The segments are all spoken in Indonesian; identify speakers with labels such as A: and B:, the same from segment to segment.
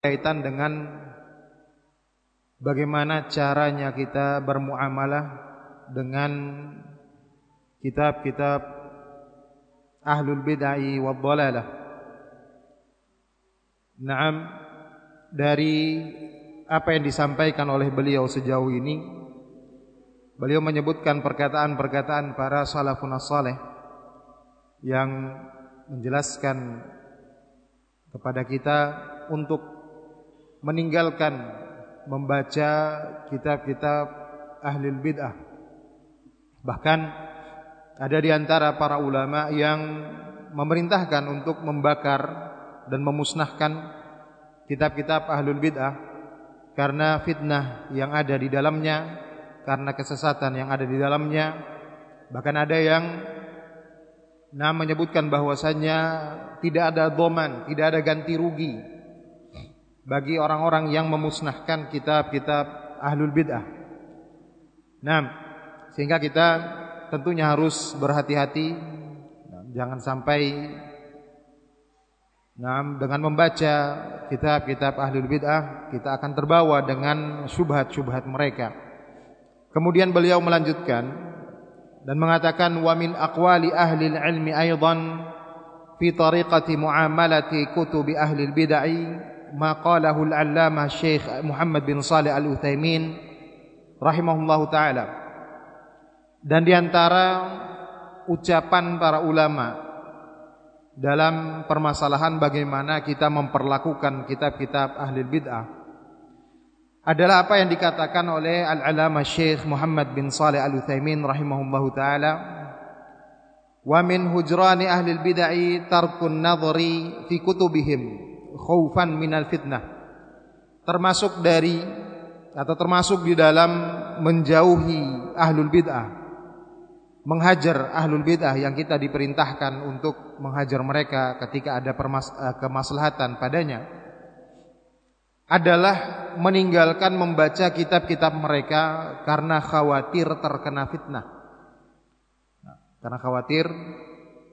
A: berkaitan dengan bagaimana caranya kita bermuamalah dengan kitab-kitab ahlul bid'ah wa dhalalah. Naam dari apa yang disampaikan oleh beliau sejauh ini beliau menyebutkan perkataan-perkataan para salafun saleh yang menjelaskan kepada kita untuk meninggalkan membaca kitab-kitab ahli bid'ah. Bahkan ada di antara para ulama yang memerintahkan untuk membakar dan memusnahkan kitab-kitab ahlul bid'ah karena fitnah yang ada di dalamnya, karena kesesatan yang ada di dalamnya. Bahkan ada yang nah menyebutkan bahwasanya tidak ada doman, tidak ada ganti rugi bagi orang-orang yang memusnahkan kitab-kitab ahlul bid'ah. Nah, sehingga kita tentunya harus berhati-hati jangan sampai nah, dengan membaca kitab-kitab ahlul bid'ah kita akan terbawa dengan syubhat-syubhat mereka. Kemudian beliau melanjutkan dan mengatakan wa min aqwali ahli ilmi aidan fi tariqati muamalati kutubi ahli bid'ah ما قاله العلامة الشيخ محمد bin Salih Al-Utsaimin rahimahullahu taala. Dan di antara ucapan para ulama dalam permasalahan bagaimana kita memperlakukan kitab-kitab ahli bid'ah adalah apa yang dikatakan oleh Al-Alama Syekh Muhammad bin Salih Al-Utsaimin rahimahullahu taala wa min hujrani ahli bid'ah tarkun nadhari fi kutubihim khaufan minal fitnah. Termasuk dari atau termasuk di dalam menjauhi ahlul bid'ah. Menghajar ahlul bid'ah yang kita diperintahkan untuk menghajar mereka ketika ada eh, kemaslahatan padanya. Adalah meninggalkan membaca kitab-kitab mereka karena khawatir terkena fitnah. Nah, karena khawatir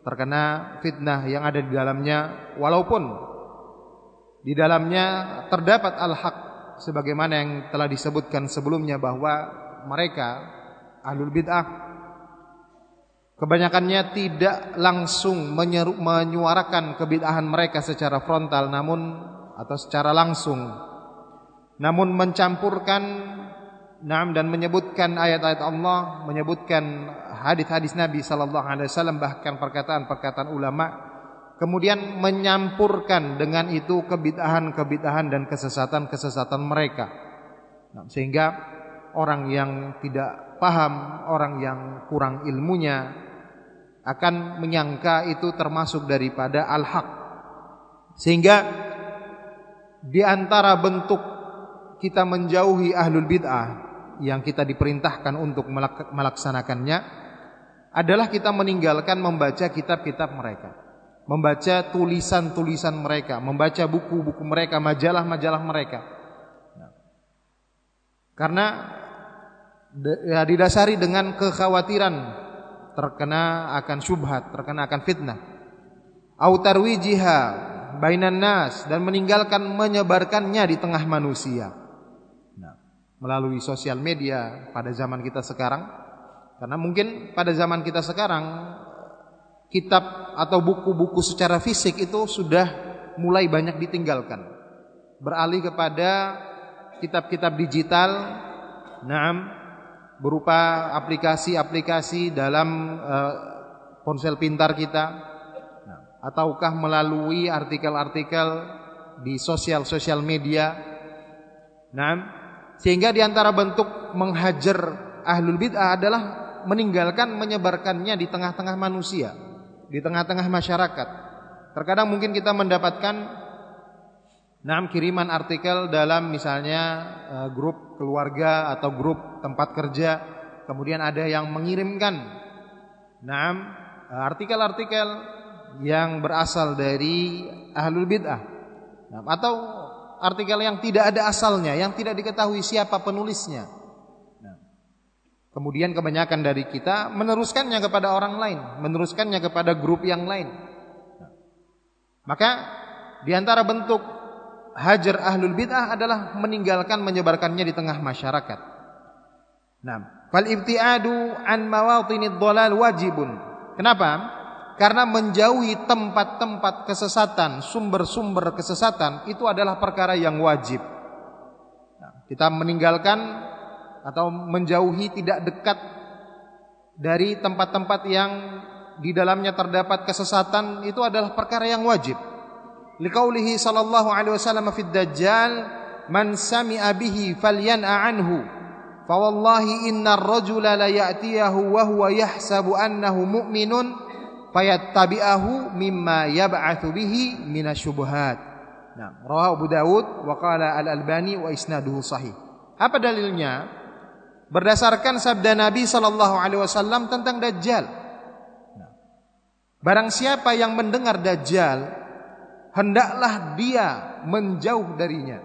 A: terkena fitnah yang ada di dalamnya walaupun di dalamnya terdapat al-haq sebagaimana yang telah disebutkan sebelumnya bahwa mereka ahlul bid'ah kebanyakannya tidak langsung menyeru, menyuarakan kebid'ahan mereka secara frontal namun atau secara langsung. Namun mencampurkan Naam dan menyebutkan ayat-ayat Allah, menyebutkan hadis-hadis Nabi wasallam bahkan perkataan-perkataan ulama kemudian menyampurkan dengan itu kebid'ahan-kebid'ahan dan kesesatan-kesesatan mereka. Nah, sehingga orang yang tidak paham, orang yang kurang ilmunya akan menyangka itu termasuk daripada al-haq. Sehingga di antara bentuk kita menjauhi ahlul bid'ah yang kita diperintahkan untuk melaksanakannya adalah kita meninggalkan membaca kitab-kitab mereka membaca tulisan-tulisan mereka, membaca buku-buku mereka, majalah-majalah mereka. Nah. Karena ya, didasari dengan kekhawatiran terkena akan syubhat, terkena akan fitnah. Autarwijiha bainan nas dan meninggalkan menyebarkannya di tengah manusia. Nah, melalui sosial media pada zaman kita sekarang. Karena mungkin pada zaman kita sekarang kitab atau buku-buku secara fisik itu sudah mulai banyak ditinggalkan. Beralih kepada kitab-kitab digital, naam berupa aplikasi-aplikasi dalam uh, ponsel pintar kita, ataukah melalui artikel-artikel di sosial-sosial media. Naam, sehingga di antara bentuk menghajar ahlul bid'ah adalah meninggalkan menyebarkannya di tengah-tengah manusia di tengah-tengah masyarakat. Terkadang mungkin kita mendapatkan enam kiriman artikel dalam misalnya uh, grup keluarga atau grup tempat kerja, kemudian ada yang mengirimkan enam uh, artikel-artikel yang berasal dari ahlul bid'ah. Atau artikel yang tidak ada asalnya, yang tidak diketahui siapa penulisnya. Kemudian kebanyakan dari kita meneruskannya kepada orang lain, meneruskannya kepada grup yang lain. Maka di antara bentuk hajar ahlul bid'ah adalah meninggalkan menyebarkannya di tengah masyarakat. Nah, fal ibtiadu an mawatinid dhalal wajibun. Kenapa? Karena menjauhi tempat-tempat kesesatan, sumber-sumber kesesatan itu adalah perkara yang wajib. Nah, kita meninggalkan atau menjauhi tidak dekat dari tempat-tempat yang di dalamnya terdapat kesesatan itu adalah perkara yang wajib. Liqaulihi sallallahu alaihi wasallam fid dajjal man sami'a bihi falyan'a anhu. Fa wallahi innar rajula la ya'tiyahu wa huwa yahsabu annahu mu'minun fayattabi'ahu mimma yab'atsu bihi minasyubuhat. Nah, rawahu Abu Dawud wa qala Al-Albani wa isnaduhu sahih. Apa dalilnya? Berdasarkan sabda Nabi sallallahu alaihi wasallam tentang dajjal. Nah, barang siapa yang mendengar dajjal hendaklah dia menjauh darinya.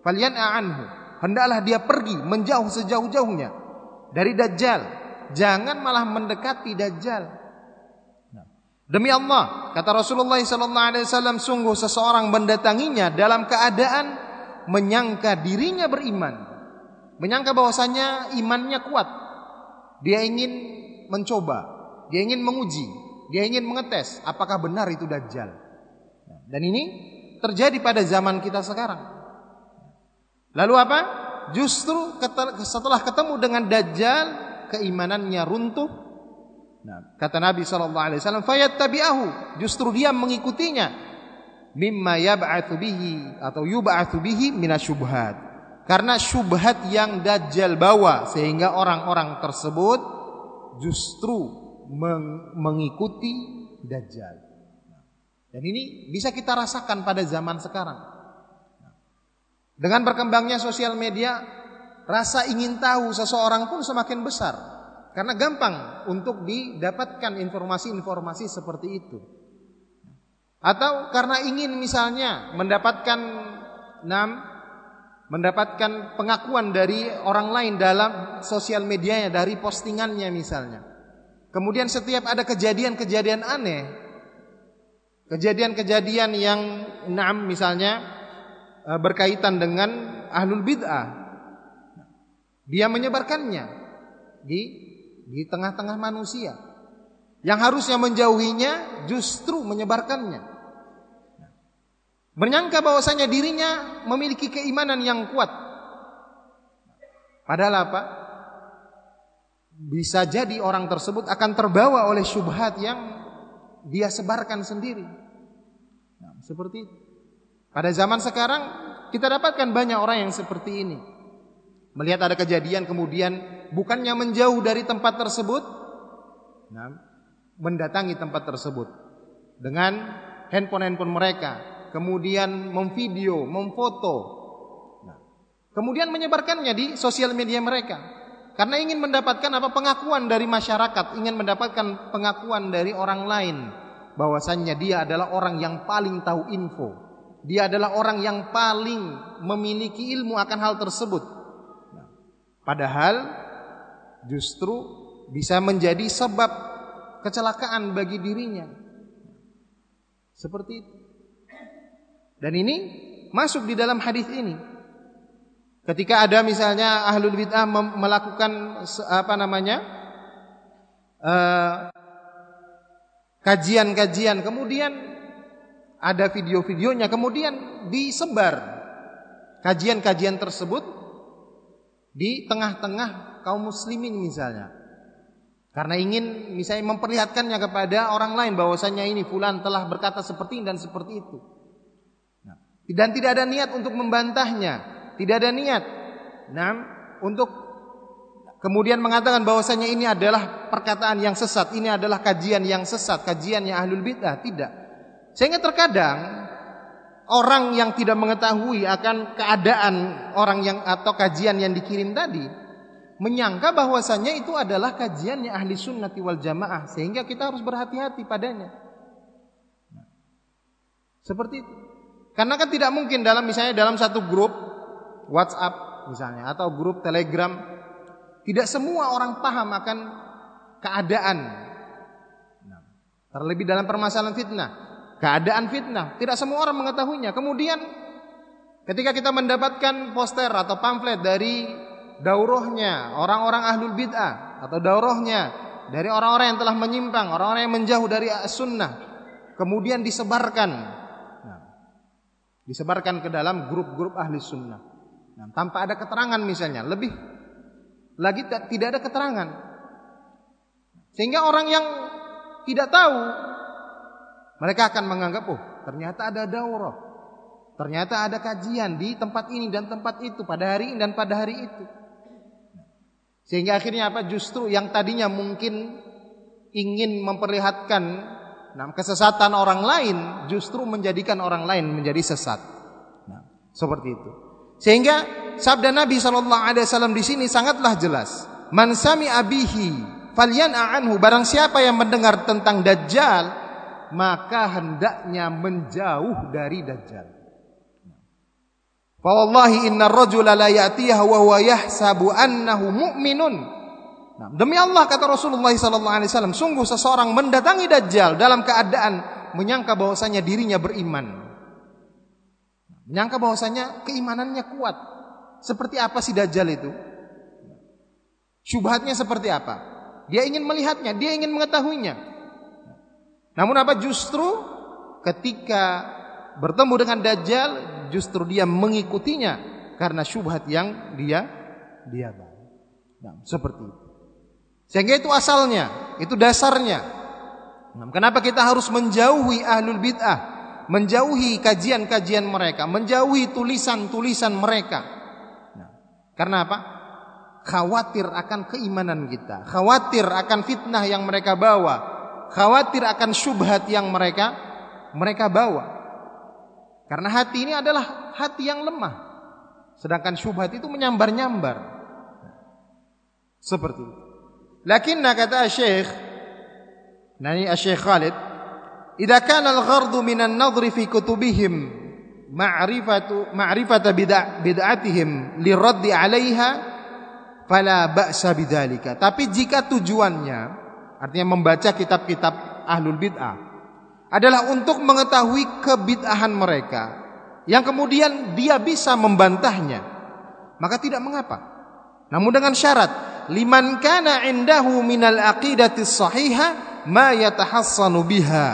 A: Falian anhu, hendaklah dia pergi menjauh sejauh-jauhnya dari dajjal. Jangan malah mendekati dajjal. Nah, demi Allah, kata Rasulullah sallallahu alaihi wasallam, sungguh seseorang mendatanginya dalam keadaan menyangka dirinya beriman. Menyangka bahwasanya imannya kuat. Dia ingin mencoba, dia ingin menguji, dia ingin mengetes apakah benar itu dajjal. Dan ini terjadi pada zaman kita sekarang. Lalu apa? Justru setelah ketemu dengan Dajjal, keimanannya runtuh. Nah, kata Nabi sallallahu alaihi wasallam, "Fayattabi'ahu." Justru dia mengikutinya mimma yab'atsu bihi atau yub'atsu bihi minasyubhat. Karena syubhat yang Dajjal bawa sehingga orang-orang tersebut justru mengikuti Dajjal. Dan ini bisa kita rasakan pada zaman sekarang. Dengan berkembangnya sosial media, rasa ingin tahu seseorang pun semakin besar. Karena gampang untuk didapatkan informasi-informasi seperti itu. Atau karena ingin misalnya mendapatkan mendapatkan pengakuan dari orang lain dalam sosial medianya dari postingannya misalnya. Kemudian setiap ada kejadian-kejadian aneh Kejadian-kejadian yang enam misalnya eh, berkaitan dengan ahlul bid'ah. Dia menyebarkannya di di tengah-tengah manusia. Yang harusnya menjauhinya justru menyebarkannya. Menyangka bahwasanya dirinya memiliki keimanan yang kuat. Padahal apa? Bisa jadi orang tersebut akan terbawa oleh syubhat yang dia sebarkan sendiri. Nah, seperti itu. Pada zaman sekarang kita dapatkan banyak orang yang seperti ini. Melihat ada kejadian kemudian bukannya menjauh dari tempat tersebut, nah, mendatangi tempat tersebut dengan handphone-handphone mereka, kemudian memvideo, memfoto, nah, kemudian menyebarkannya di sosial media mereka. Karena ingin mendapatkan apa pengakuan dari masyarakat, ingin mendapatkan pengakuan dari orang lain bahwasannya dia adalah orang yang paling tahu info. Dia adalah orang yang paling memiliki ilmu akan hal tersebut. Nah, padahal justru bisa menjadi sebab kecelakaan bagi dirinya. Seperti itu. Dan ini masuk di dalam hadis ini. Ketika ada misalnya ahlul bid'ah melakukan apa namanya? Uh, kajian-kajian, kemudian ada video-videonya, kemudian disebar kajian-kajian tersebut di tengah-tengah kaum muslimin misalnya. Karena ingin misalnya memperlihatkannya kepada orang lain bahwasanya ini fulan telah berkata seperti ini dan seperti itu. Dan tidak ada niat untuk membantahnya, tidak ada niat. Nah, untuk kemudian mengatakan bahwasanya ini adalah perkataan yang sesat, ini adalah kajian yang sesat, kajian yang ahlul bidah, tidak. Sehingga terkadang orang yang tidak mengetahui akan keadaan orang yang atau kajian yang dikirim tadi menyangka bahwasanya itu adalah kajian yang ahli sunnati wal jamaah. Sehingga kita harus berhati-hati padanya. Seperti itu. Karena kan tidak mungkin dalam misalnya dalam satu grup WhatsApp misalnya atau grup Telegram tidak semua orang paham akan keadaan. Nah, terlebih dalam permasalahan fitnah, keadaan fitnah, tidak semua orang mengetahuinya. Kemudian Ketika kita mendapatkan poster atau pamflet dari daurahnya orang-orang ahlul bid'ah atau daurahnya dari orang-orang yang telah menyimpang, orang-orang yang menjauh dari sunnah, kemudian disebarkan, disebarkan ke dalam grup-grup ahli sunnah, nah, tanpa ada keterangan misalnya, lebih lagi tidak ada keterangan, sehingga orang yang tidak tahu mereka akan menganggap oh ternyata ada daurah, ternyata ada kajian di tempat ini dan tempat itu pada hari ini dan pada hari itu. Sehingga akhirnya apa? Justru yang tadinya mungkin ingin memperlihatkan nah, kesesatan orang lain, justru menjadikan orang lain menjadi sesat. Nah, seperti itu. Sehingga sabda Nabi Shallallahu Alaihi Wasallam di sini sangatlah jelas. Man sami abihi falyan anhu. Barang siapa yang mendengar tentang Dajjal, maka hendaknya menjauh dari Dajjal. Fa wallahi inna rajula la ya'tiha wa huwa yahsabu annahu mu'minun. Nah, demi Allah kata Rasulullah wasallam, sungguh seseorang mendatangi Dajjal dalam keadaan menyangka bahwasanya dirinya beriman. Menyangka bahwasanya keimanannya kuat. Seperti apa si Dajjal itu? Syubhatnya seperti apa? Dia ingin melihatnya, dia ingin mengetahuinya. Namun apa justru ketika bertemu dengan Dajjal justru dia mengikutinya karena syubhat yang dia dia bawa. Nah, seperti itu. Sehingga itu asalnya, itu dasarnya. Nah, kenapa kita harus menjauhi ahlul bid'ah, menjauhi kajian-kajian mereka, menjauhi tulisan-tulisan mereka. Nah, karena apa? Khawatir akan keimanan kita, khawatir akan fitnah yang mereka bawa, khawatir akan syubhat yang mereka mereka bawa. Karena hati ini adalah hati yang lemah. Sedangkan syubhat itu menyambar-nyambar. Seperti itu. Lakinna kata Syekh, nani Syekh Khalid, "Idza kana al-ghardu min an-nadhri fi kutubihim ma'rifatu ma'rifata bid'atihim liraddi 'alaiha fala ba'sa bidzalika." Tapi jika tujuannya artinya membaca kitab-kitab ahlul bid'ah adalah untuk mengetahui kebid'ahan mereka yang kemudian dia bisa membantahnya maka tidak mengapa namun dengan syarat liman kana indahu minal aqidati sahiha ma yatahassanu biha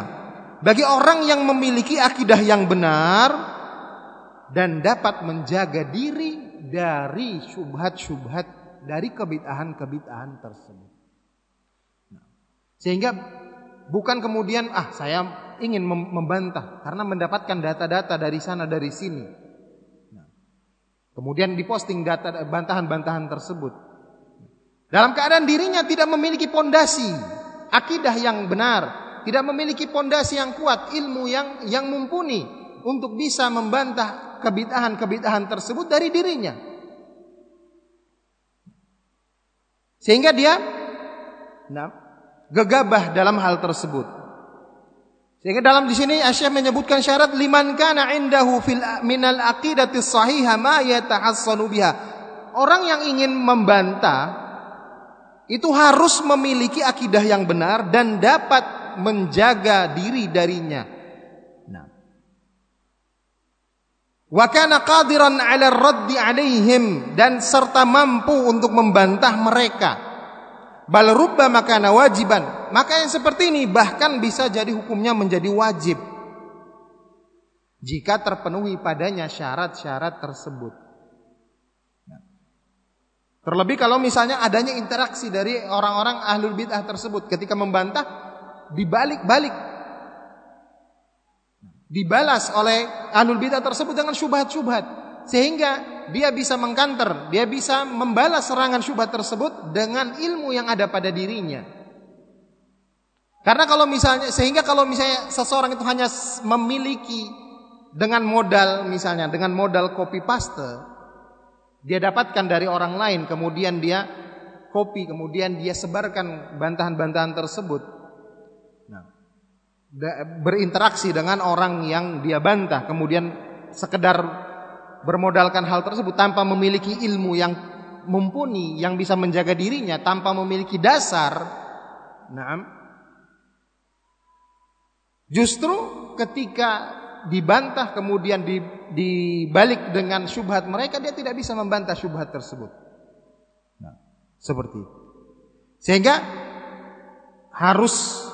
A: bagi orang yang memiliki akidah yang benar dan dapat menjaga diri dari syubhat-syubhat dari kebid'ahan-kebid'ahan tersebut nah, sehingga bukan kemudian ah saya ingin membantah karena mendapatkan data-data dari sana dari sini. Nah, kemudian diposting data bantahan-bantahan tersebut. Dalam keadaan dirinya tidak memiliki pondasi akidah yang benar, tidak memiliki pondasi yang kuat, ilmu yang yang mumpuni untuk bisa membantah kebid'ahan-kebid'ahan tersebut dari dirinya. Sehingga dia nah, gegabah dalam hal tersebut. Sehingga dalam di sini Asy'ab menyebutkan syarat liman kana indahu fil minal aqidati sahiha ma yatahassanu biha. Orang yang ingin membantah itu harus memiliki akidah yang benar dan dapat menjaga diri darinya. Nah. Wa kana qadiran 'ala raddi 'alaihim dan serta mampu untuk membantah mereka bal rubbama kana wajiban maka yang seperti ini bahkan bisa jadi hukumnya menjadi wajib jika terpenuhi padanya syarat-syarat tersebut. Terlebih kalau misalnya adanya interaksi dari orang-orang ahlul bid'ah tersebut ketika membantah dibalik-balik dibalas oleh ahlul bid'ah tersebut dengan syubhat-syubhat sehingga dia bisa mengkanter, dia bisa membalas serangan syubhat tersebut dengan ilmu yang ada pada dirinya. Karena kalau misalnya sehingga kalau misalnya seseorang itu hanya memiliki dengan modal misalnya dengan modal copy paste dia dapatkan dari orang lain kemudian dia copy kemudian dia sebarkan bantahan-bantahan tersebut. Nah, berinteraksi dengan orang yang dia bantah kemudian sekedar bermodalkan hal tersebut tanpa memiliki ilmu yang mumpuni yang bisa menjaga dirinya tanpa memiliki dasar nah justru ketika dibantah kemudian dibalik dengan syubhat mereka dia tidak bisa membantah syubhat tersebut. Nah, seperti itu. Sehingga harus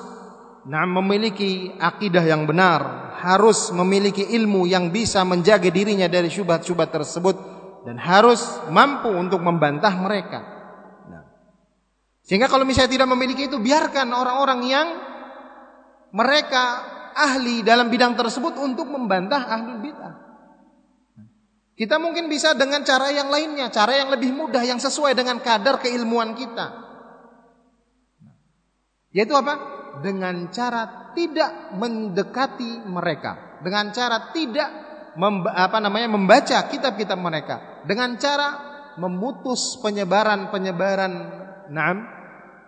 A: nah memiliki akidah yang benar, harus memiliki ilmu yang bisa menjaga dirinya dari syubhat-syubhat tersebut dan harus mampu untuk membantah mereka. Nah, sehingga kalau misalnya tidak memiliki itu biarkan orang-orang yang mereka ahli dalam bidang tersebut untuk membantah ahlul bid'ah. Kita mungkin bisa dengan cara yang lainnya, cara yang lebih mudah yang sesuai dengan kadar keilmuan kita. Yaitu apa? dengan cara tidak mendekati mereka, dengan cara tidak apa namanya membaca kitab-kitab mereka, dengan cara memutus penyebaran-penyebaran naam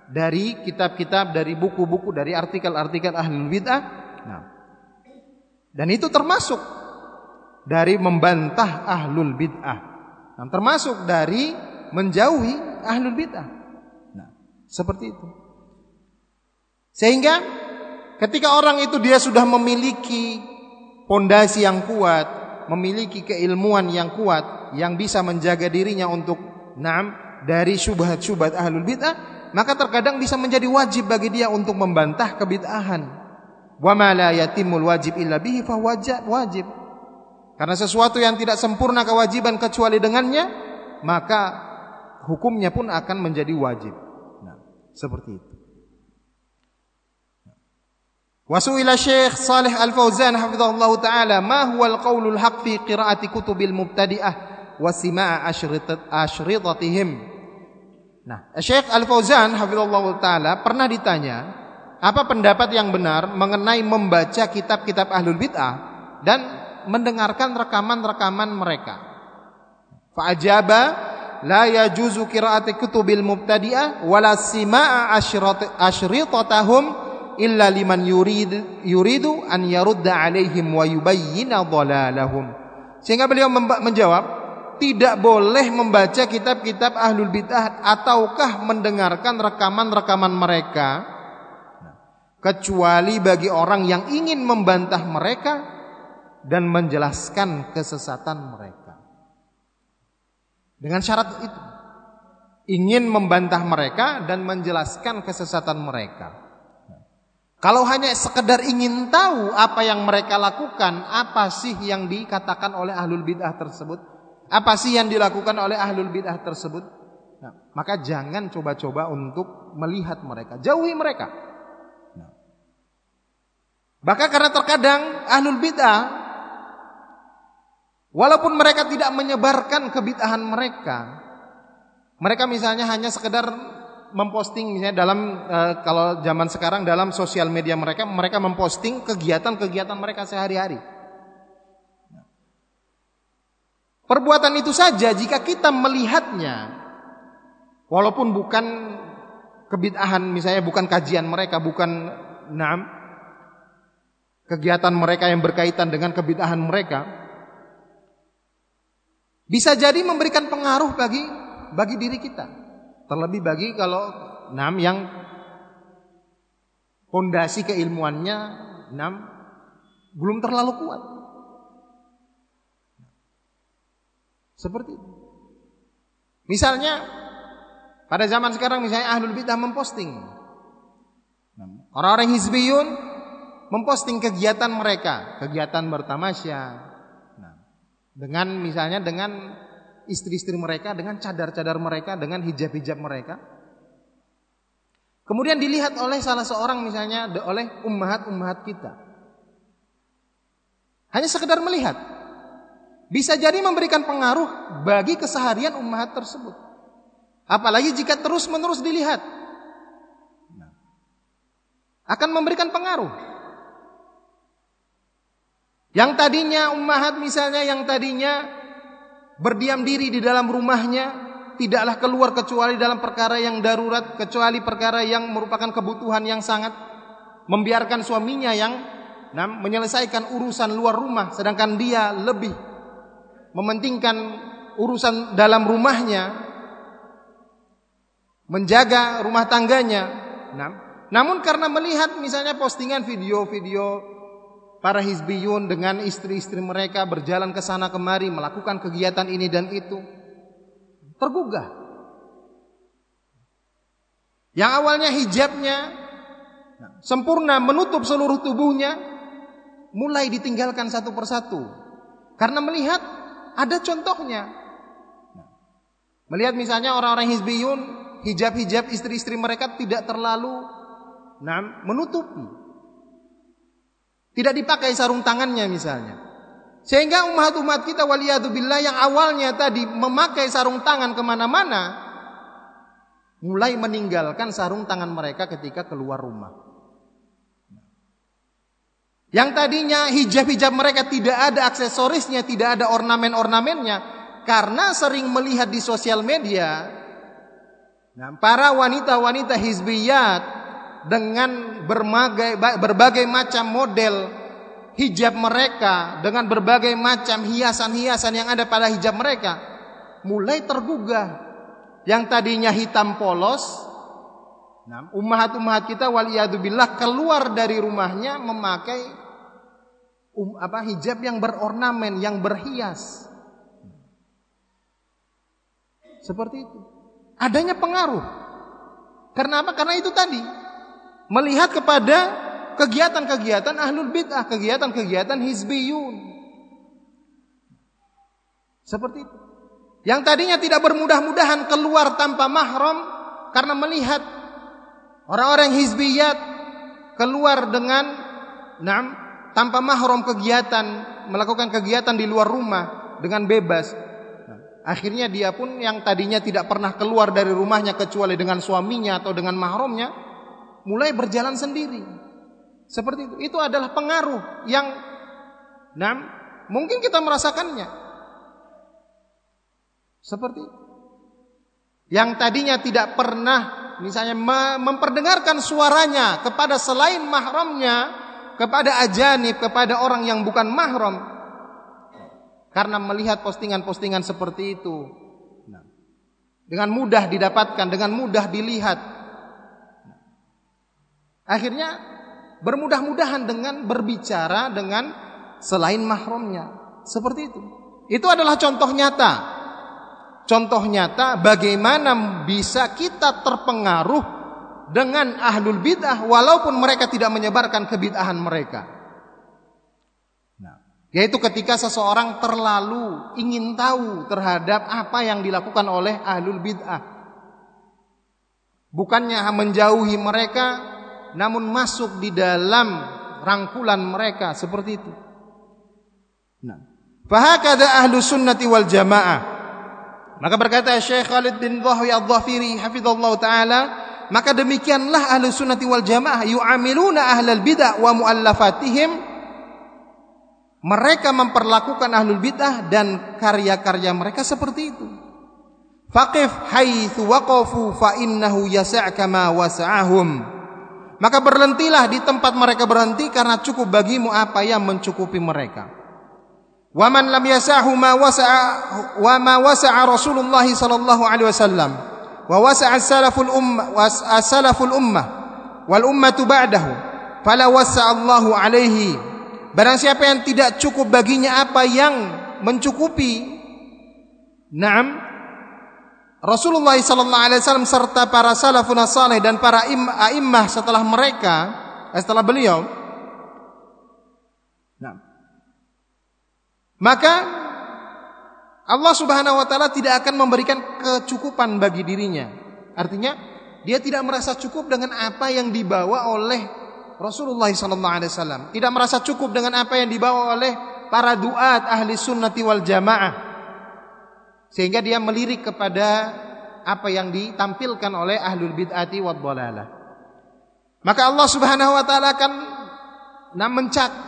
A: dari kitab-kitab, dari buku-buku, dari artikel-artikel ahlul bid'ah. Nah. Dan itu termasuk dari membantah ahlul bid'ah. Nah, termasuk dari menjauhi ahlul bid'ah. Nah, seperti itu. Sehingga ketika orang itu dia sudah memiliki pondasi yang kuat, memiliki keilmuan yang kuat yang bisa menjaga dirinya untuk nam dari syubhat-syubhat ahlul bid'ah, maka terkadang bisa menjadi wajib bagi dia untuk membantah kebid'ahan wa ma la yatimul wajib illa bihi fa wajib wajib. Karena sesuatu yang tidak sempurna kewajiban kecuali dengannya, maka hukumnya pun akan menjadi wajib. Nah, seperti itu. Wasuila Syekh Saleh Al-Fauzan hafizahullah taala, "Ma huwa al-qaulul haqq fi qira'ati kutubil mubtadi'ah wa sima'a ashridatihim?" Nah, Syekh Al-Fauzan hafizahullah taala pernah ditanya apa pendapat yang benar mengenai membaca kitab-kitab Ahlul Bid'ah dan mendengarkan rekaman-rekaman mereka. Fa'ajaba la yajuzu qira'ati kutubil mubtadi'ah wala sima'a ashritatahum illa liman yurid yuridu an yarudda alaihim wa yubayyina dhalalahum. Sehingga beliau menjawab, tidak boleh membaca kitab-kitab ahlul bid'ah ataukah mendengarkan rekaman-rekaman mereka kecuali bagi orang yang ingin membantah mereka dan menjelaskan kesesatan mereka. Dengan syarat itu ingin membantah mereka dan menjelaskan kesesatan mereka. Kalau hanya sekedar ingin tahu apa yang mereka lakukan, apa sih yang dikatakan oleh ahlul bid'ah tersebut? Apa sih yang dilakukan oleh ahlul bid'ah tersebut? Nah, maka jangan coba-coba untuk melihat mereka, jauhi mereka. Bahkan karena terkadang ahlul bid'ah walaupun mereka tidak menyebarkan kebid'ahan mereka, mereka misalnya hanya sekedar memposting misalnya dalam uh, kalau zaman sekarang dalam sosial media mereka mereka memposting kegiatan-kegiatan mereka sehari-hari. Perbuatan itu saja jika kita melihatnya walaupun bukan kebid'ahan misalnya bukan kajian mereka bukan enam kegiatan mereka yang berkaitan dengan kebid'ahan mereka bisa jadi memberikan pengaruh bagi bagi diri kita. Terlebih bagi kalau enam yang fondasi keilmuannya enam belum terlalu kuat. Seperti itu. Misalnya pada zaman sekarang misalnya ahlul bidah memposting. Orang-orang hizbiyun memposting kegiatan mereka, kegiatan bertamasya. Nah, dengan misalnya dengan istri-istri mereka, dengan cadar-cadar mereka, dengan hijab-hijab mereka. Kemudian dilihat oleh salah seorang misalnya oleh ummahat-ummahat kita. Hanya sekedar melihat. Bisa jadi memberikan pengaruh bagi keseharian ummahat tersebut. Apalagi jika terus-menerus dilihat. Nah, akan memberikan pengaruh. Yang tadinya ummahat misalnya yang tadinya berdiam diri di dalam rumahnya, tidaklah keluar kecuali dalam perkara yang darurat, kecuali perkara yang merupakan kebutuhan yang sangat membiarkan suaminya yang nah, menyelesaikan urusan luar rumah, sedangkan dia lebih mementingkan urusan dalam rumahnya, menjaga rumah tangganya. Nah, namun karena melihat misalnya postingan video-video para hizbiyun dengan istri-istri mereka berjalan ke sana kemari melakukan kegiatan ini dan itu tergugah. Yang awalnya hijabnya sempurna menutup seluruh tubuhnya mulai ditinggalkan satu persatu karena melihat ada contohnya. Melihat misalnya orang-orang hizbiyun hijab-hijab istri-istri mereka tidak terlalu nah, menutupi tidak dipakai sarung tangannya misalnya. Sehingga umat-umat kita waliyadzubillah yang awalnya tadi memakai sarung tangan ke mana-mana. Mulai meninggalkan sarung tangan mereka ketika keluar rumah. Yang tadinya hijab-hijab mereka tidak ada aksesorisnya, tidak ada ornamen-ornamennya. Karena sering melihat di sosial media. Nah, para wanita-wanita hizbiyat dengan berbagai berbagai macam model hijab mereka dengan berbagai macam hiasan-hiasan yang ada pada hijab mereka mulai tergugah. Yang tadinya hitam polos nah ummahat-ummahat kita waliyadzubillah keluar dari rumahnya memakai um, apa hijab yang berornamen yang berhias. Seperti itu. Adanya pengaruh. Karena apa? Karena itu tadi melihat kepada kegiatan-kegiatan ahlul bid'ah, kegiatan-kegiatan hizbiyun. Seperti itu. Yang tadinya tidak bermudah-mudahan keluar tanpa mahram karena melihat orang-orang hizbiyat keluar dengan enam tanpa mahram kegiatan, melakukan kegiatan di luar rumah dengan bebas. Akhirnya dia pun yang tadinya tidak pernah keluar dari rumahnya kecuali dengan suaminya atau dengan mahramnya, mulai berjalan sendiri. Seperti itu. Itu adalah pengaruh yang nah, mungkin kita merasakannya. Seperti itu. Yang tadinya tidak pernah misalnya memperdengarkan suaranya kepada selain mahramnya, kepada ajanib, kepada orang yang bukan mahram. Karena melihat postingan-postingan seperti itu. Dengan mudah didapatkan, dengan mudah dilihat Akhirnya bermudah-mudahan dengan berbicara dengan selain mahramnya. Seperti itu. Itu adalah contoh nyata. Contoh nyata bagaimana bisa kita terpengaruh dengan ahlul bid'ah walaupun mereka tidak menyebarkan kebid'ahan mereka. Nah, yaitu ketika seseorang terlalu ingin tahu terhadap apa yang dilakukan oleh ahlul bid'ah. Bukannya menjauhi mereka namun masuk di dalam rangkulan mereka seperti itu. Nah, fahakada ahlu sunnati wal jamaah. Maka berkata Syekh Khalid bin Dhahwi al-Dhafiri hafizallah taala, maka demikianlah ahlu sunnati wal jamaah yu'amiluna ahlal bid'ah wa muallafatihim mereka memperlakukan ahlul bid'ah dan karya-karya mereka seperti itu. Faqif haitsu waqafu fa innahu yasa'ka ma wasa'ahum. Maka berhentilah di tempat mereka berhenti karena cukup bagimu apa yang mencukupi mereka. Waman lam yasahu ma wasa'a wa ma wasa'a Rasulullah sallallahu alaihi wasallam. Wa wasa'a salaful umma salaful ummah wal ummatu ba'dahu. Fala wasa'a Allahu alaihi. Barang siapa yang tidak cukup baginya apa yang mencukupi Naam Rasulullah sallallahu alaihi wasallam serta para salafun saleh dan para a'immah setelah mereka eh, setelah beliau. Nah. Maka Allah Subhanahu wa taala tidak akan memberikan kecukupan bagi dirinya. Artinya dia tidak merasa cukup dengan apa yang dibawa oleh Rasulullah sallallahu alaihi wasallam. Tidak merasa cukup dengan apa yang dibawa oleh para duat ahli sunnati wal jamaah sehingga dia melirik kepada apa yang ditampilkan oleh ahlul bid'ati wad dhalalah. Maka Allah Subhanahu wa taala akan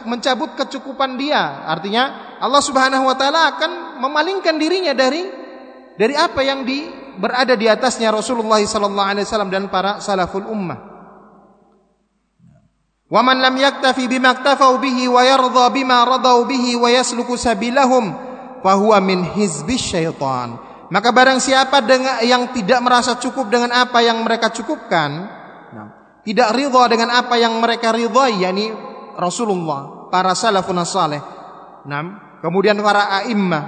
A: mencabut kecukupan dia. Artinya Allah Subhanahu wa taala akan memalingkan dirinya dari dari apa yang di berada di atasnya Rasulullah sallallahu alaihi wasallam dan para salaful ummah. Wa man lam yaktafi bima bihi wa yardha bima radau bihi wa yasluku sabilahum fahuwa min hizbi syaitan. Maka barang siapa dengan yang tidak merasa cukup dengan apa yang mereka cukupkan, nah, tidak ridha dengan apa yang mereka ridhai, yakni Rasulullah, para salafun saleh. Enam, kemudian para a'immah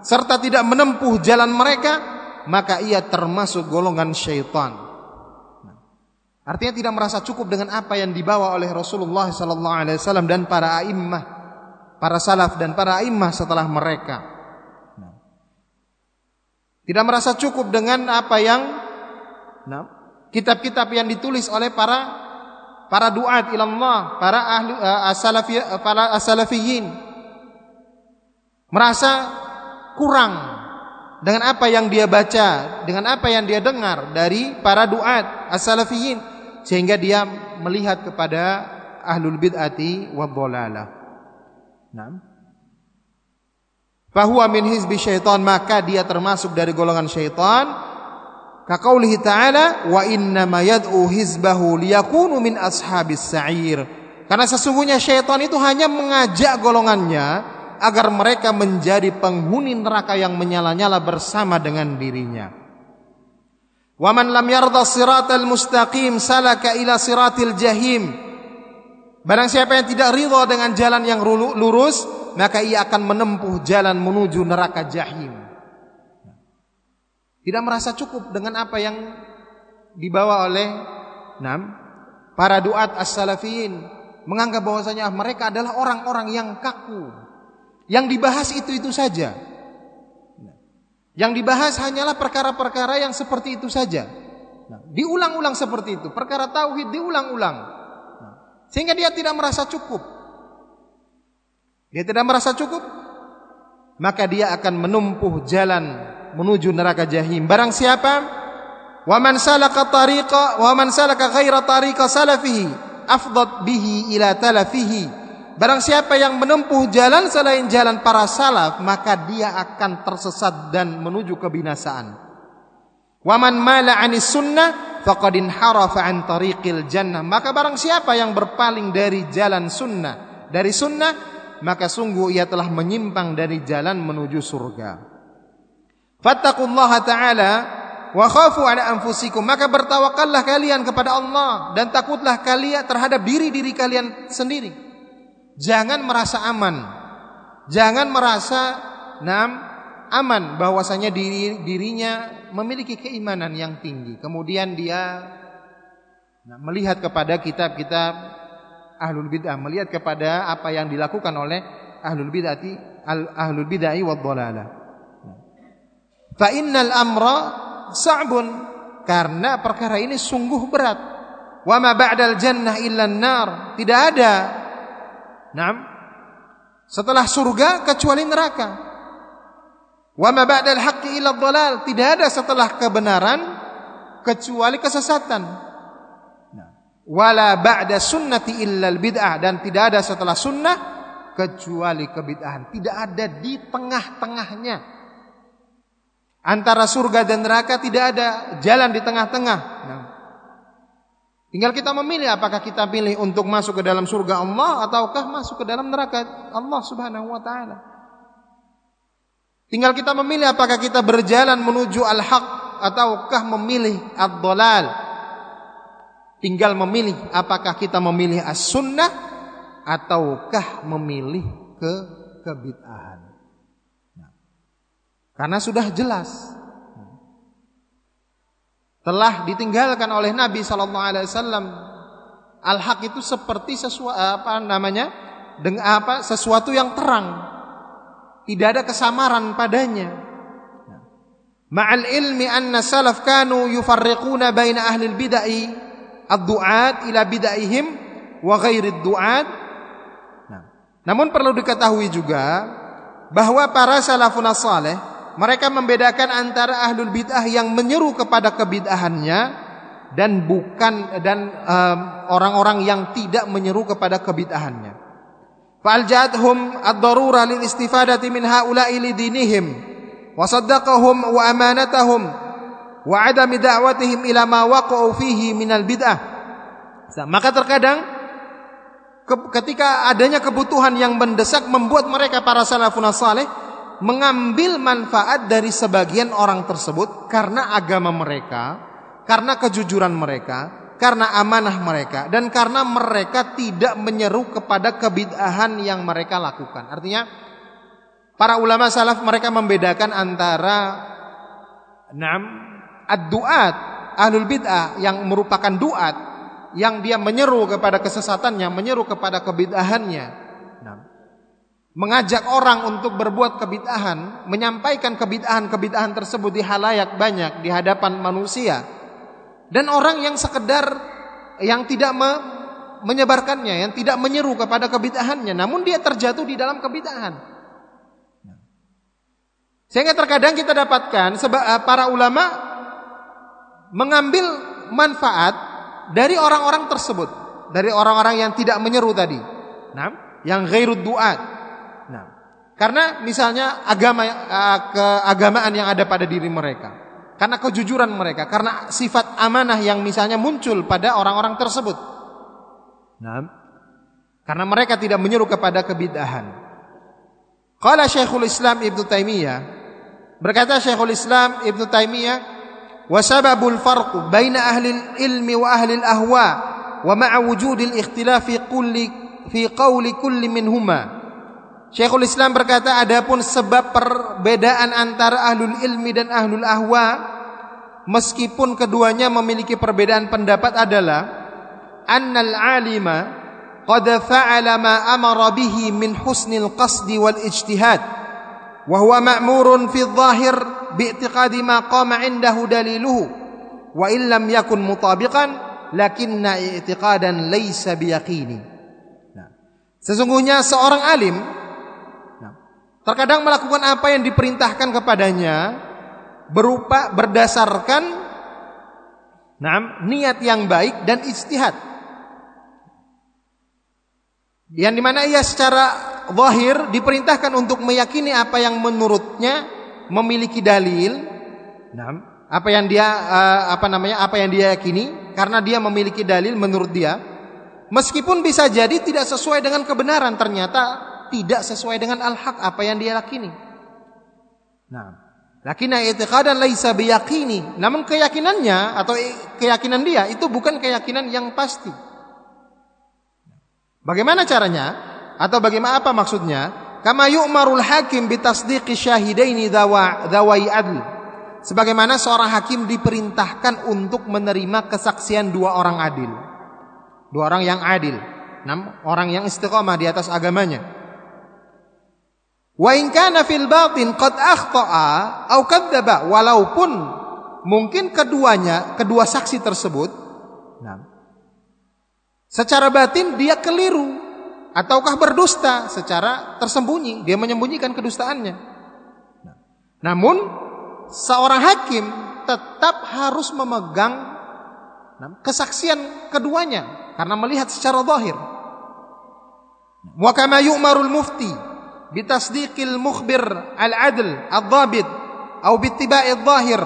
A: serta tidak menempuh jalan mereka, maka ia termasuk golongan syaitan. Nah, artinya tidak merasa cukup dengan apa yang dibawa oleh Rasulullah sallallahu alaihi wasallam dan para a'immah, para salaf dan para a'immah setelah mereka. Nah, tidak merasa cukup dengan apa yang nah, kitab-kitab yang ditulis oleh para para duat ilallah, para ahli uh, as-salafi para as-salafiyin merasa kurang dengan apa yang dia baca, dengan apa yang dia dengar dari para duat as-salafiyin sehingga dia melihat kepada ahlul bid'ati wa dhalalah. Naam. Fahuwa min hizbi syaitan maka dia termasuk dari golongan syaitan Kaqaulihi ta'ala wa inna ma yad'u hizbahu liyakunu min ashabis sa'ir. Karena sesungguhnya syaitan itu hanya mengajak golongannya agar mereka menjadi penghuni neraka yang menyala-nyala bersama dengan dirinya. Wa man lam yarda siratal mustaqim salaka ila siratil jahim. Barang siapa yang tidak ridha dengan jalan yang lurus, maka ia akan menempuh jalan menuju neraka jahim. Tidak merasa cukup dengan apa yang dibawa oleh enam para duat as-salafiyin menganggap bahwasanya mereka adalah orang-orang yang kaku. Yang dibahas itu-itu saja. Yang dibahas hanyalah perkara-perkara yang seperti itu saja. Diulang-ulang seperti itu, perkara tauhid diulang-ulang. Sehingga dia tidak merasa cukup. Dia tidak merasa cukup, maka dia akan menumpuh jalan menuju neraka jahim. Barang siapa wa man salaka tariqa wa man salaka ghaira tariqa salafihi afdad bihi ila talafihi. Barang siapa yang menempuh jalan selain jalan para salaf, maka dia akan tersesat dan menuju kebinasaan. Wa man mala 'anis sunnah faqad inharafa an tariqil jannah. Maka barang siapa yang berpaling dari jalan sunnah, dari sunnah, maka sungguh ia telah menyimpang dari jalan menuju surga. Fattaqullaha ta'ala wa khafu ala anfusikum. Maka bertawakallah kalian kepada Allah dan takutlah kalian terhadap diri-diri kalian sendiri. Jangan merasa aman. Jangan merasa nam aman bahwasanya diri, dirinya memiliki keimanan yang tinggi. Kemudian dia nah, melihat kepada kitab-kitab ahlul bid'ah, melihat kepada apa yang dilakukan oleh ahlul bid'ati ahlul bid'ah wad dhalalah. Fa innal amra sa'bun karena perkara ini sungguh berat. Wa ma ba'dal jannah illa nar. Tidak ada. Naam. Setelah surga kecuali neraka. Wa ma ba'dal haqqi dhalal. Tidak ada setelah kebenaran kecuali kesesatan. Nah. Wala ba'da sunnati bid'ah dan tidak ada setelah sunnah kecuali kebid'ahan. Tidak ada di tengah-tengahnya. Antara surga dan neraka tidak ada jalan di tengah-tengah. Nah, tinggal kita memilih apakah kita pilih untuk masuk ke dalam surga Allah ataukah masuk ke dalam neraka Allah Subhanahu wa taala. Tinggal kita memilih apakah kita berjalan menuju al-haq ataukah memilih ad-dhalal. Tinggal memilih apakah kita memilih as-sunnah ataukah memilih ke kebid'ahan. Karena sudah jelas telah ditinggalkan oleh Nabi sallallahu alaihi wasallam al-haq itu seperti sesuatu apa namanya dengan apa sesuatu yang terang tidak ada kesamaran padanya ma'al ilmi anna salaf kanu yufarriquna baina ahli bid'ah ad-du'at ila bid'ahihim wa ghairi ad-du'at nah, namun perlu diketahui juga bahwa para salafun saleh mereka membedakan antara ahlul bid'ah yang menyeru kepada kebid'ahannya dan bukan dan orang-orang um, yang tidak menyeru kepada kebid'ahannya. Haula'i li dinihim wa saddaqahum wa amanatahum wa adami da'watihim ila ma waqa'u fihi minal bid'ah. Maka terkadang ketika adanya kebutuhan yang mendesak membuat mereka para salafun saleh mengambil manfaat dari sebagian orang tersebut karena agama mereka, karena kejujuran mereka, karena amanah mereka dan karena mereka tidak menyeru kepada kebid'ahan yang mereka lakukan. Artinya para ulama salaf mereka membedakan antara enam ad-duat ahlul bid'ah yang merupakan duat yang dia menyeru kepada kesesatannya, menyeru kepada kebid'ahannya. Mengajak orang untuk berbuat kebid'ahan, menyampaikan kebid'ahan-kebid'ahan tersebut di halayak banyak di hadapan manusia. Dan orang yang sekedar yang tidak me, menyebarkannya, yang tidak menyeru kepada kebid'ahannya, namun dia terjatuh di dalam kebid'ahan. Sehingga terkadang kita dapatkan eh, para ulama mengambil manfaat dari orang-orang tersebut, dari orang-orang yang tidak menyeru tadi. Nah, yang ghairud duat. Karena misalnya agama uh, keagamaan yang ada pada diri mereka, karena kejujuran mereka, karena sifat amanah yang misalnya muncul pada orang-orang tersebut. Nah, karena mereka tidak menyeru kepada kebid'ahan. Qala Syekhul Islam Ibn Taimiyah berkata Syekhul Islam Ibn Taimiyah wa sababul farq baina ahli ilmi wa ahli ahwa wa ma'a wujudil ikhtilafi kulli fi qawli kulli minhumah Syekhul Islam berkata adapun sebab perbedaan antara ahlul ilmi dan ahlul ahwa meskipun keduanya memiliki perbedaan pendapat adalah annal alima qad fa'ala ma amara bihi min husnil qasdi wal ijtihad wa huwa ma'murun fi dhahir bi'tiqadi ma qama indahu daliluhu wa illam yakun mutabiqan lakinna i'tiqadan laysa biyaqini. Nah, sesungguhnya seorang alim terkadang melakukan apa yang diperintahkan kepadanya berupa berdasarkan nah, niat yang baik dan istihad. Yang di mana ia secara zahir diperintahkan untuk meyakini apa yang menurutnya memiliki dalil, nah, apa yang dia uh, apa namanya apa yang dia yakini karena dia memiliki dalil menurut dia, meskipun bisa jadi tidak sesuai dengan kebenaran ternyata tidak sesuai dengan al-haq apa yang dia yakini. Nah, lakinna i'tiqadan laisa biyaqini. Namun keyakinannya atau keyakinan dia itu bukan keyakinan yang pasti. Bagaimana caranya? Atau bagaimana apa maksudnya? Kama yu'marul hakim bitasdiqi syahidaini dawai adl. Sebagaimana seorang hakim diperintahkan untuk menerima kesaksian dua orang adil. Dua orang yang adil. Enam orang yang istiqomah di atas agamanya. Wa in kana fil batin qad akhta'a au kadzdzaba walaupun mungkin keduanya kedua saksi tersebut nah, secara batin dia keliru ataukah berdusta secara tersembunyi dia menyembunyikan kedustaannya. Nah, namun seorang hakim tetap harus memegang kesaksian keduanya karena melihat secara zahir. Wa kama yu'marul mufti mukhbir al-adl ad-dhabit atau bittiba'i adh-dhahir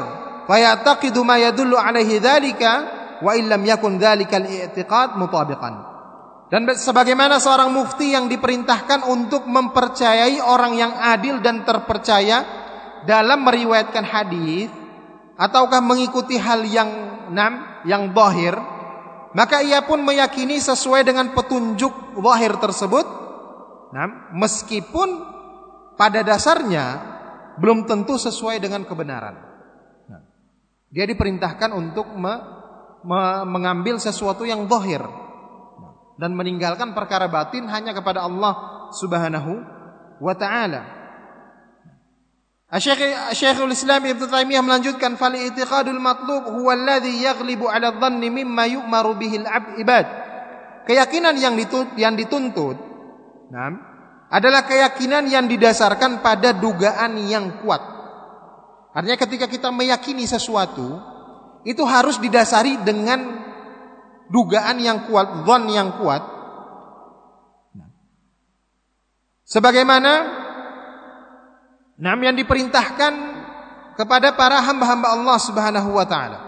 A: fa ya'taqidu ma yadullu alaihi dhalika wa illam yakun dhalika al-i'tiqad mutabiqan. Dan sebagaimana seorang mufti yang diperintahkan untuk mempercayai orang yang adil dan terpercaya dalam meriwayatkan hadis ataukah mengikuti hal yang nam yang zahir maka ia pun meyakini sesuai dengan petunjuk zahir tersebut nam meskipun pada dasarnya belum tentu sesuai dengan kebenaran nah, dia diperintahkan untuk me, me, mengambil sesuatu yang zahir dan meninggalkan perkara batin hanya kepada Allah Subhanahu wa taala. Syekhul Islam Ibnu Taimiyah melanjutkan fal i'tiqadul matlub huwa alladhi yaghlibu 'ala dhanni mimma yu'maru bihi al-ibad. Keyakinan yang dituntut, yang dituntut nah, adalah keyakinan yang didasarkan pada dugaan yang kuat. Artinya ketika kita meyakini sesuatu itu harus didasari dengan dugaan yang kuat, zon yang kuat. Sebagaimana nam yang diperintahkan kepada para hamba-hamba Allah Subhanahu wa taala.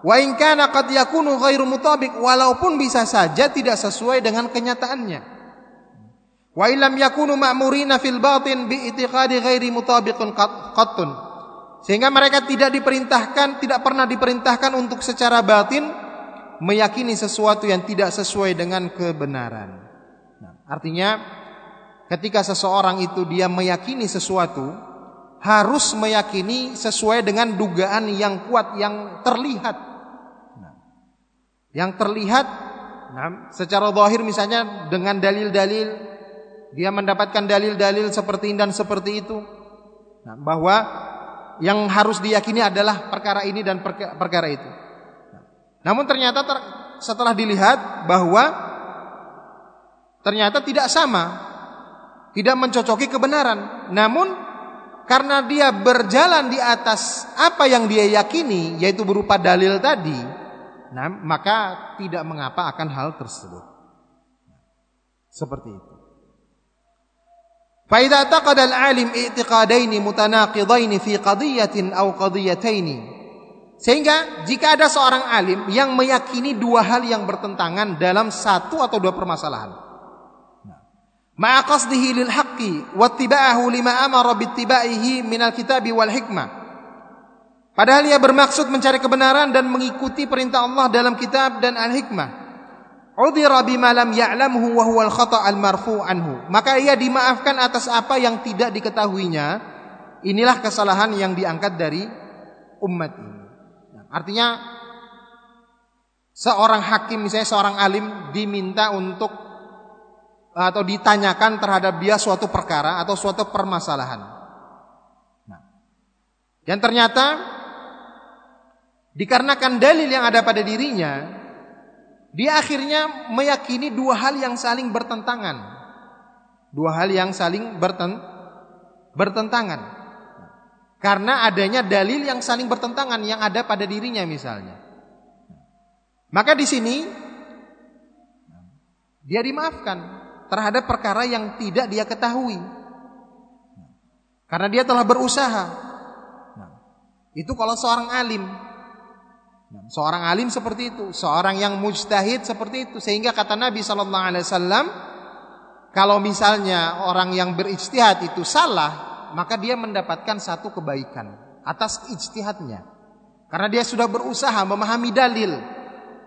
A: Wa in kana qad yakunu ghairu mutabiq walaupun bisa saja tidak sesuai dengan kenyataannya. Wa illam yakunu ma'murina fil batin bi itiqadi ghairi mutabiqun qattun. Sehingga mereka tidak diperintahkan, tidak pernah diperintahkan untuk secara batin meyakini sesuatu yang tidak sesuai dengan kebenaran. Nah, artinya ketika seseorang itu dia meyakini sesuatu harus meyakini sesuai dengan dugaan yang kuat yang terlihat. Nah, yang terlihat nah, secara zahir misalnya dengan dalil-dalil dia mendapatkan dalil-dalil seperti ini dan seperti itu. Nah, bahwa yang harus diyakini adalah perkara ini dan perkara itu. Namun ternyata ter, setelah dilihat bahwa ternyata tidak sama, tidak mencocoki kebenaran. Namun karena dia berjalan di atas apa yang dia yakini, yaitu berupa dalil tadi, nah, maka tidak mengapa akan hal tersebut. Seperti itu. فإذا اعتقد العالم اعتقادين متناقضين في قضية أو قضيتين sehingga jika ada seorang alim yang meyakini dua hal yang bertentangan dalam satu atau dua permasalahan ma'a qasdihi lil haqqi wattiba'ahu lima amara bittiba'ihi minal kitabi wal hikmah padahal ia bermaksud mencari kebenaran dan mengikuti perintah Allah dalam kitab dan al-hikmah udhira bima lam ya'lamhu wa huwa al-khata' al-marfu' anhu. Maka ia dimaafkan atas apa yang tidak diketahuinya. Inilah kesalahan yang diangkat dari umat ini. Nah, artinya seorang hakim misalnya seorang alim diminta untuk atau ditanyakan terhadap dia suatu perkara atau suatu permasalahan. Nah, dan ternyata dikarenakan dalil yang ada pada dirinya dia akhirnya meyakini dua hal yang saling bertentangan. Dua hal yang saling berten bertentangan. Karena adanya dalil yang saling bertentangan yang ada pada dirinya misalnya. Maka di sini dia dimaafkan terhadap perkara yang tidak dia ketahui. Karena dia telah berusaha. Itu kalau seorang alim seorang alim seperti itu, seorang yang mujtahid seperti itu. Sehingga kata Nabi sallallahu alaihi wasallam, kalau misalnya orang yang berijtihad itu salah, maka dia mendapatkan satu kebaikan atas ijtihadnya. Karena dia sudah berusaha memahami dalil,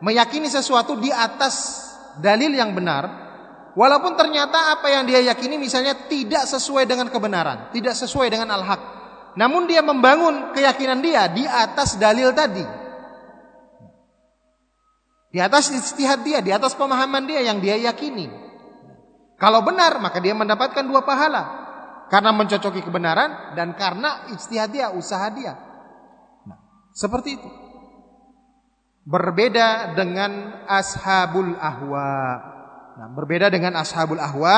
A: meyakini sesuatu di atas dalil yang benar, walaupun ternyata apa yang dia yakini misalnya tidak sesuai dengan kebenaran, tidak sesuai dengan al-haq. Namun dia membangun keyakinan dia di atas dalil tadi. Di atas istihad dia, di atas pemahaman dia yang dia yakini. Kalau benar, maka dia mendapatkan dua pahala. Karena mencocoki kebenaran dan karena istihad dia, usaha dia. Nah, seperti itu. Berbeda dengan ashabul ahwa. Nah, berbeda dengan ashabul ahwa,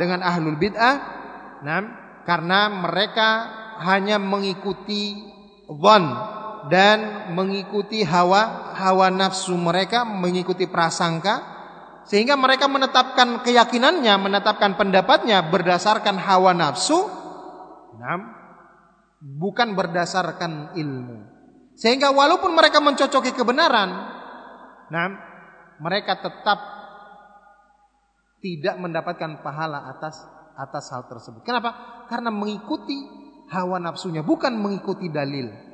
A: dengan ahlul bid'ah. Nah, karena mereka hanya mengikuti dhan dan mengikuti hawa hawa nafsu mereka, mengikuti prasangka sehingga mereka menetapkan keyakinannya, menetapkan pendapatnya berdasarkan hawa nafsu, bukan berdasarkan ilmu. Sehingga walaupun mereka mencocoki kebenaran, mereka tetap tidak mendapatkan pahala atas atas hal tersebut. Kenapa? Karena mengikuti hawa nafsunya, bukan mengikuti dalil.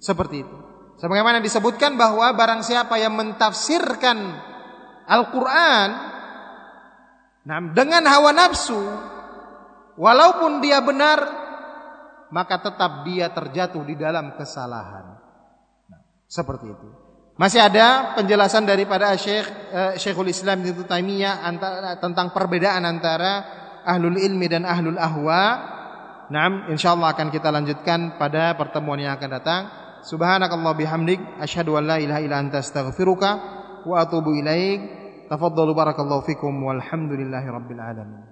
A: Seperti itu. Sebagaimana disebutkan bahwa barang siapa yang mentafsirkan Al-Quran dengan hawa nafsu, walaupun dia benar, maka tetap dia terjatuh di dalam kesalahan. Nah, seperti itu. Masih ada penjelasan daripada Syekh eh, Syekhul Islam Ibnu Taimiyah tentang perbedaan antara ahlul ilmi dan ahlul ahwa. Nah, insyaallah akan kita lanjutkan pada pertemuan yang akan datang. Subhanakallah bihamdik asyhadu an la ilaha illa anta astaghfiruka wa atubu ilaik. Tafaddalu barakallahu fikum walhamdulillahi rabbil alamin.